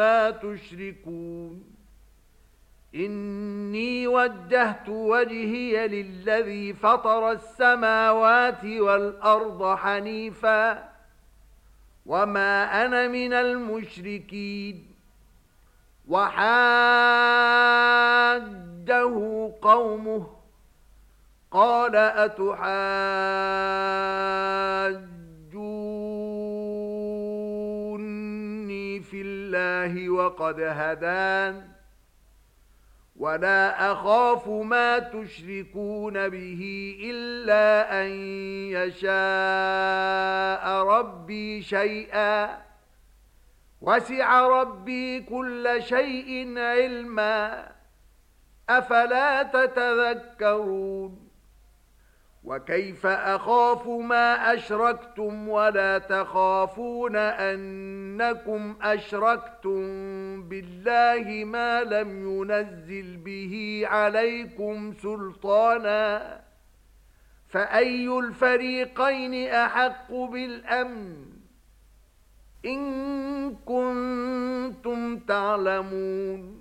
مَا تشركون. إني وجهت وجهي للذي فطر السماوات والأرض حنيفا. وما أنا من المشركين. وحاده قومه. قال أَتُحَاجُّونِي فِي الله وقد هدان. ولا أخاف ما تشركون به إلا أن يشاء ربي شيئا. وسع ربي كل شيء علما. أفلا تتذكرون؟ وكيف أخاف ما أشركتم ولا تخافون أن إنكم أشركتم بالله ما لم ينزل به عليكم سلطانا فأي الفريقين أحق بالأمن إن كنتم تعلمون